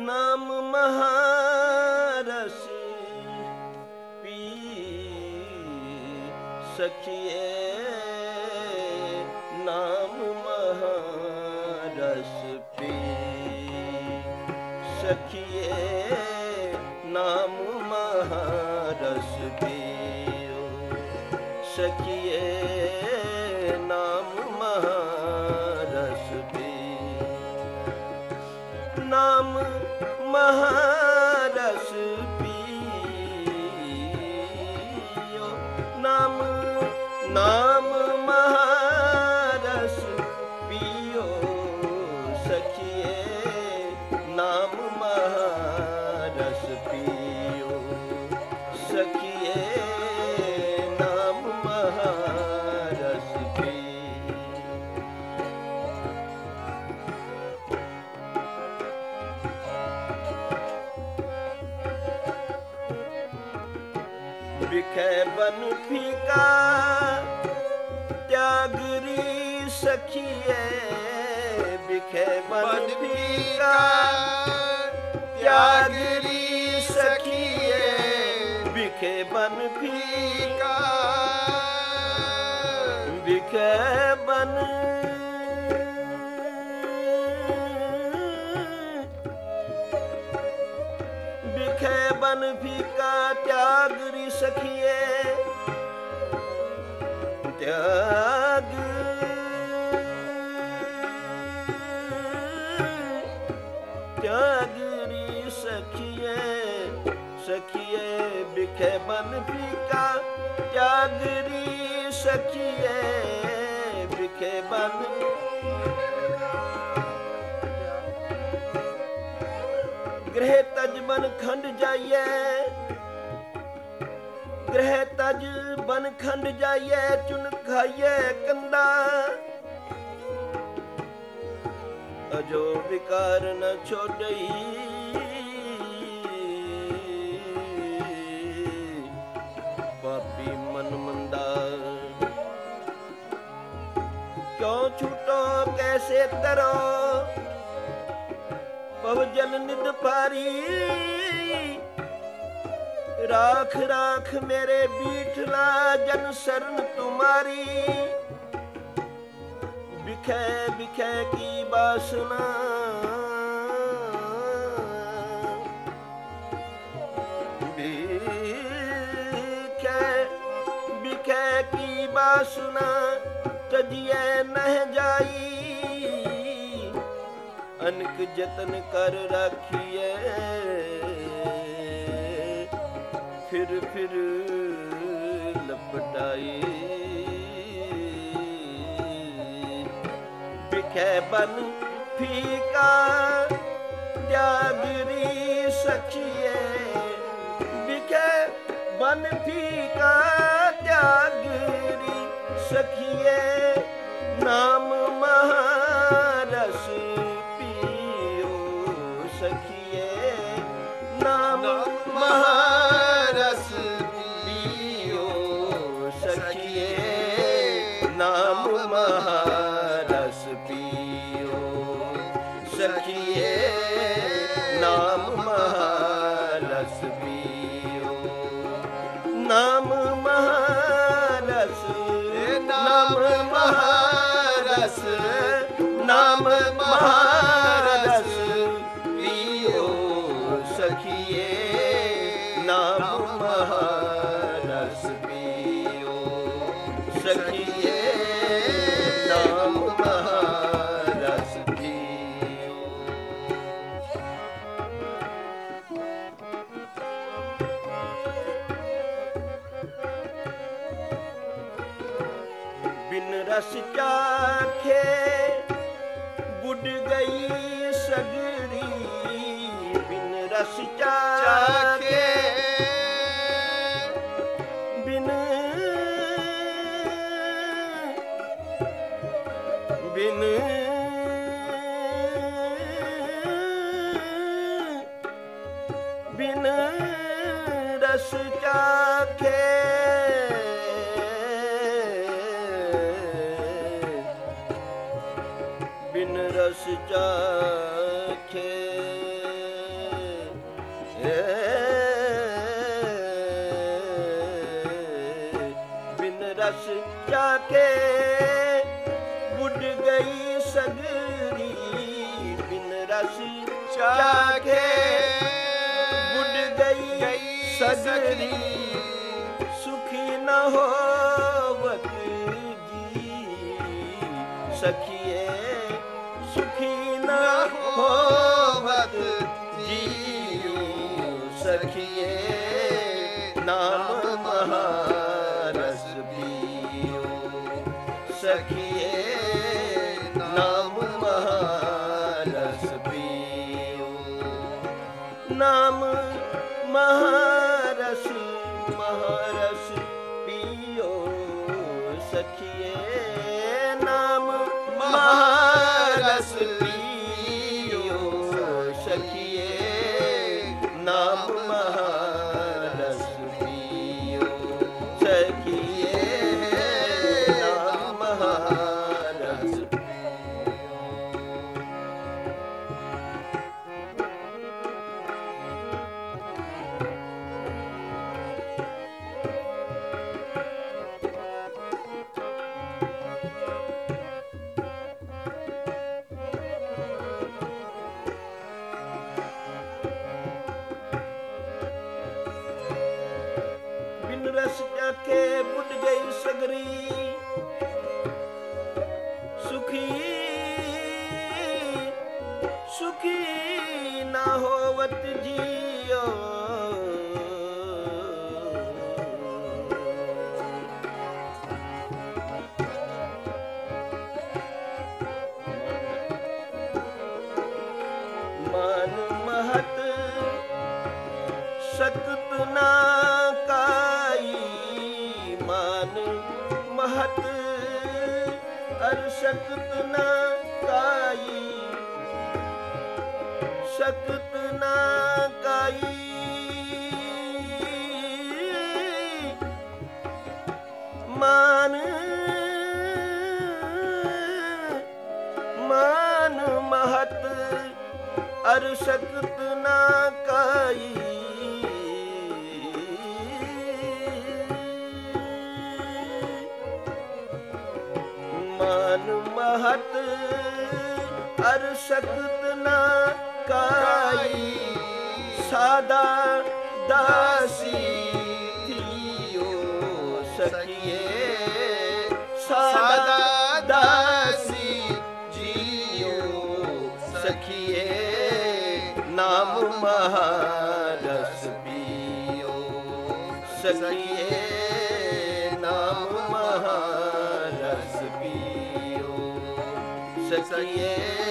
ਨਾਮ ਮਹਾਰਸ ਪੀ ਸਖੀਏ ਨਾਮ ਮਹਾਰਸ ਪੀ ਸਖੀਏ ਨਾਮ ਮਹਾਰਸ ਪੀਓ ਸਖੀ ਵਿਖੇ ਬਨ ਫੀਕਾ ਤਿਆਗਰੀ ਸਖੀਏ ਵਿਖੇ ਬਨ ਫੀਕਾ ਤਿਆਗਰੀ ਸਖੀਏ ਵਿਖੇ ਬਨ ਫੀਕਾ ਵਿਖੇ ਬਨ ਵਿਖੇ ਬਨ ਫੀਕਾ ਤਿਆਗਰੀ ਸਖੀਏ ਤਿਆਗ ਤਿਆਗਰੀ ਸਖੀਏ ਸਖੀਏ ਵਿਖੇ ਬਨ ਫੀਕਾ ਤਿਆਗਰੀ ਸਖੀਏ ਵਿਖੇ ਬਨ ਗ੍ਰਹਿ ਤਜ ਬਨ ਖੰਡ ਜਾਈਏ ਗ੍ਰਹਿ ਤਜ ਬਨ ਖੰਡ ਜਾਈਐ, ਚੁਨ ਖਾਈਐ ਕੰਦਾ। ਅਜੋ ਵਿਕਾਰ ਨ ਛੋੜਈ ਪਾਪੀ ਮਨ ਮੰਦਾ। ਕਿਉ ਛੂਟੋ, ਕੈਸੇ ਤਰੋ? ਪਵ ਜਲ ਨਿਦ ਪਾਰੀ ਰਾਖ ਰਾਖ ਮੇਰੇ ਬੀਠਲਾ ਜਨ ਸਰਨ ਤੁਮਾਰੀ ਵਿਖੇ ਵਿਖੇ ਕੀ ਬਾਸਨਾ ਵਿਖੇ ਵਿਖੇ ਕੀ ਬਾਸਨਾ ਤਜੀਏ ਨਹਿ ਜਾਈ ਅਨਕ ਜਤਨ ਕਰ ਰਾਖੀਏ ਫਿਰ ਫਿਰ ਲਪਟਾਈ। ਵਿਖੇ ਬਨ ਫੀਕਾ, ਤਿਆਗਰੀ ਸਖੀਏ। ਵਿਖੇ ਬਨ ਫੀਕਾ, ਤਿਆਗਰੀ ਸਖੀਏ। ਨਾਮ ਮਹਾਰਸ ਪੀਓ ਸਖੀਏ। ਨਾਮ ਮਹਾ ਰਸ ਚਾਖੇ। ਬਿਨ ਬਿਨ ਬਿਨ ਰਸ ਚਾਖੇ। ਬਿਨ ਰਸ ਚਾਖੇ ਜੀਉ ਸਰਖੀਏ ਨਾਮ ਮਹਾਰਸ ਪੀਓ ਸਖੀਏ ਨਾਮ ਮਹਾਰਸ ਪੀਓ ਨਾਮ ਮਹਾਰਸ ਮਹਾਰਸ ਪੀਓ ਸਖੀਏ नगरी ਮਹਤ ਅਰ ਸਕਤ ਨਾ ਕਾਈ ਸਕਤ ਨਾ ਕਾਈ ਮਾਨ ਮਾਨ ਮਹਤ ਅਰ ਸਕਤ ਨਾ ਕਾਈ ਸਕਤ ਨਾ ਕਾਈ, ਸਾਦਾ ਦਾਸੀ ਥੀਓ ਸਖੀਏ, ਸਾਦਾ ਦਾਸੀ ਜੀਓ ਸਖੀਏ, ਨਾਮ ਮਹਾਰਸ ਪੀਓ ਸਖੀਏ, ਨਾਮ ਮਹਾਰਸ ਪੀਓ ਸਖੀਏ।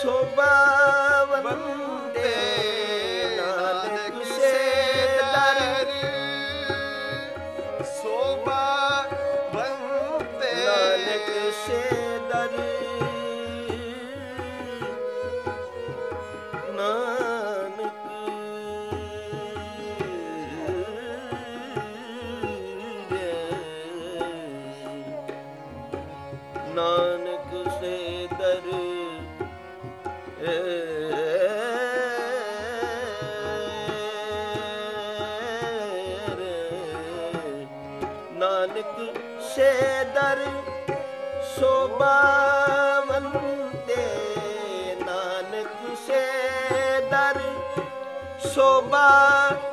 ਸੋਭਾਵੰਤੇ ਨਾਨਕ ਸੇ ਦਰ ਨਾਨਕ ਸੇ ਦਰ ਨਾਨਕ। ਨਾਨਕ ਸੇ ਦਰ ਨਾਨਕ ਸੇ ਦਰ ਸੋਭਾਵੰਤੇ ਨਾਨਕ ਸੇ ਦਰ ਸੋਭਾਵੰਤੇ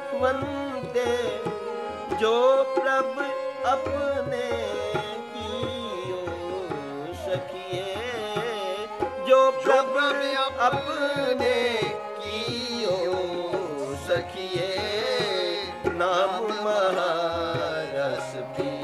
ਜੋ ਪ੍ਰਭ ਆਪਣੇ ਆਪਣੇ ਕੀਓ ਸਖੀਏ ਨਾਮ ਮਹਾਰਸ ਪੀਓ